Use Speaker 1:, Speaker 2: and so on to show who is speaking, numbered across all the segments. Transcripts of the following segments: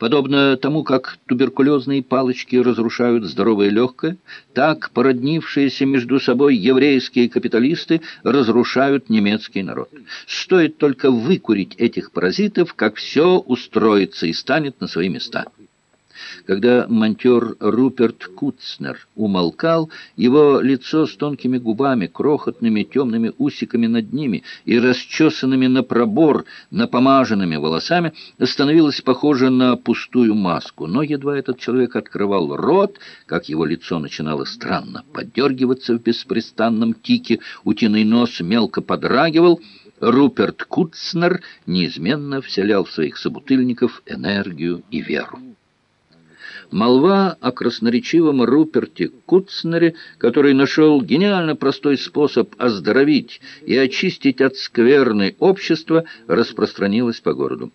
Speaker 1: Подобно тому, как туберкулезные палочки разрушают здоровое легкое, так породнившиеся между собой еврейские капиталисты разрушают немецкий народ. Стоит только выкурить этих паразитов, как все устроится и станет на свои места. Когда монтер Руперт Куцнер умолкал, его лицо с тонкими губами, крохотными темными усиками над ними и расчесанными на пробор, напомаженными волосами, становилось похоже на пустую маску. Но едва этот человек открывал рот, как его лицо начинало странно подергиваться в беспрестанном тике, утиный нос мелко подрагивал, Руперт Куцнер неизменно вселял в своих собутыльников энергию и веру. Молва о красноречивом Руперте Куцнере, который нашел гениально простой способ оздоровить и очистить от скверны общество, распространилась по городу.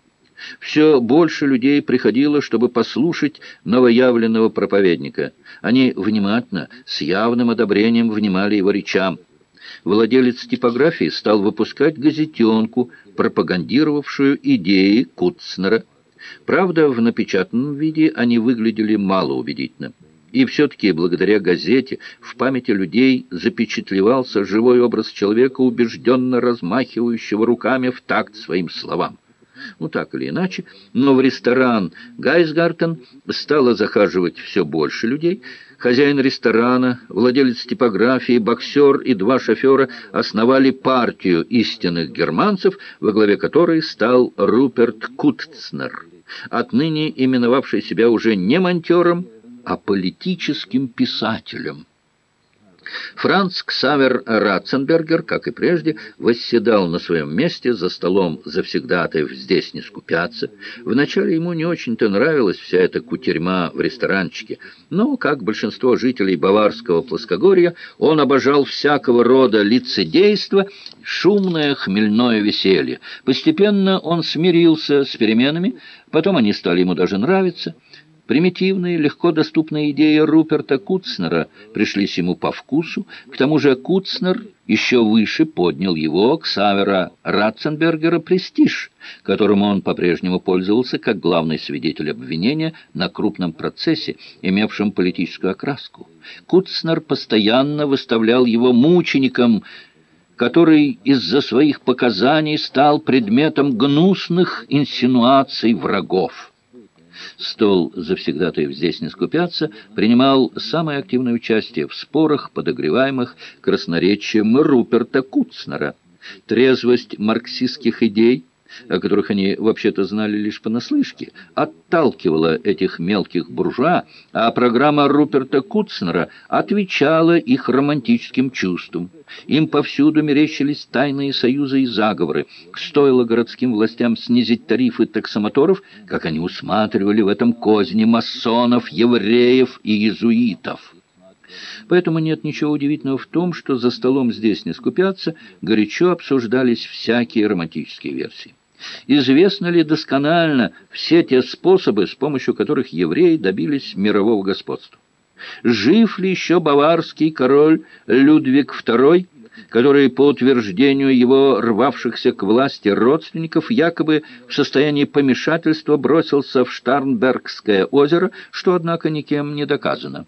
Speaker 1: Все больше людей приходило, чтобы послушать новоявленного проповедника. Они внимательно, с явным одобрением внимали его речам. Владелец типографии стал выпускать газетенку, пропагандировавшую идеи Куцнера – Правда, в напечатанном виде они выглядели малоубедительно. И все-таки благодаря газете в памяти людей запечатлевался живой образ человека, убежденно размахивающего руками в такт своим словам. Ну, так или иначе, но в ресторан Гайсгартен стало захаживать все больше людей. Хозяин ресторана, владелец типографии, боксер и два шофера основали партию истинных германцев, во главе которой стал Руперт Кутцнер отныне именовавший себя уже не монтером, а политическим писателем. Франц Ксавер Ратценбергер, как и прежде, восседал на своем месте за столом завсегдатаев «Здесь не скупятся». Вначале ему не очень-то нравилась вся эта кутерьма в ресторанчике, но, как большинство жителей баварского плоскогорья, он обожал всякого рода лицедейство, шумное хмельное веселье. Постепенно он смирился с переменами, потом они стали ему даже нравиться – Примитивные, легко доступные идеи Руперта Куцнера пришлись ему по вкусу, к тому же Куцнер еще выше поднял его, Ксавера Ратценбергера, престиж, которым он по-прежнему пользовался как главный свидетель обвинения на крупном процессе, имевшем политическую окраску. Куцнер постоянно выставлял его мучеником, который из-за своих показаний стал предметом гнусных инсинуаций врагов. Стол завсегдатаев здесь не скупятся, принимал самое активное участие в спорах, подогреваемых красноречием Руперта Куцнера. Трезвость марксистских идей – о которых они вообще-то знали лишь понаслышке, отталкивала этих мелких буржуа, а программа Руперта Куцнера отвечала их романтическим чувствам. Им повсюду мерещились тайные союзы и заговоры. Стоило городским властям снизить тарифы таксомоторов, как они усматривали в этом козни масонов, евреев и иезуитов. Поэтому нет ничего удивительного в том, что за столом здесь не скупятся, горячо обсуждались всякие романтические версии. Известно ли досконально все те способы, с помощью которых евреи добились мирового господства? Жив ли еще баварский король Людвиг II, который, по утверждению его рвавшихся к власти родственников, якобы в состоянии помешательства бросился в Штарнбергское озеро, что, однако, никем не доказано?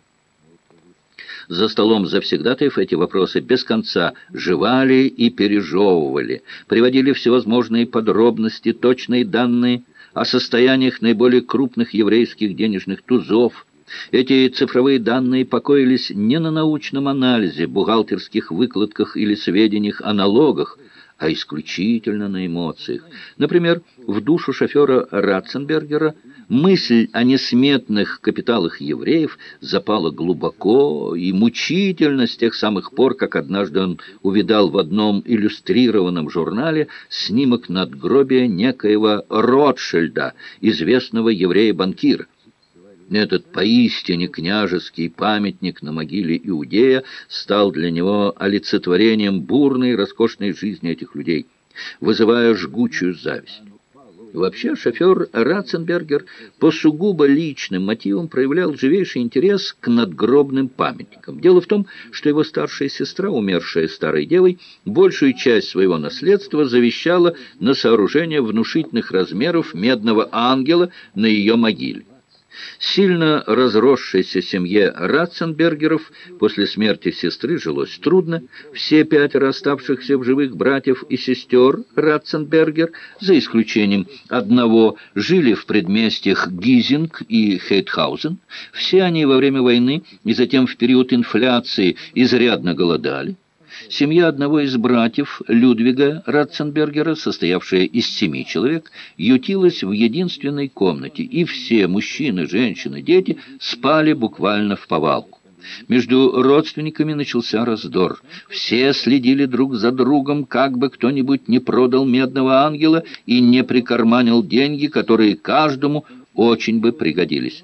Speaker 1: За столом завсегдатаев эти вопросы без конца жевали и пережевывали, приводили всевозможные подробности, точные данные о состояниях наиболее крупных еврейских денежных тузов. Эти цифровые данные покоились не на научном анализе, бухгалтерских выкладках или сведениях о налогах, а исключительно на эмоциях. Например, в душу шофера Ратценбергера мысль о несметных капиталах евреев запала глубоко и мучительно с тех самых пор, как однажды он увидал в одном иллюстрированном журнале снимок надгробия некоего Ротшильда, известного еврея-банкира. Этот поистине княжеский памятник на могиле Иудея стал для него олицетворением бурной роскошной жизни этих людей, вызывая жгучую зависть. Вообще, шофер Ратценбергер по сугубо личным мотивам проявлял живейший интерес к надгробным памятникам. Дело в том, что его старшая сестра, умершая старой девой, большую часть своего наследства завещала на сооружение внушительных размеров медного ангела на ее могиле. Сильно разросшейся семье Ратценбергеров после смерти сестры жилось трудно. Все пятеро оставшихся в живых братьев и сестер Ратценбергер, за исключением одного, жили в предместьях Гизинг и Хейтхаузен. Все они во время войны и затем в период инфляции изрядно голодали. Семья одного из братьев, Людвига Ратценбергера, состоявшая из семи человек, ютилась в единственной комнате, и все, мужчины, женщины, дети, спали буквально в повалку. Между родственниками начался раздор. Все следили друг за другом, как бы кто-нибудь не продал медного ангела и не прикарманил деньги, которые каждому очень бы пригодились.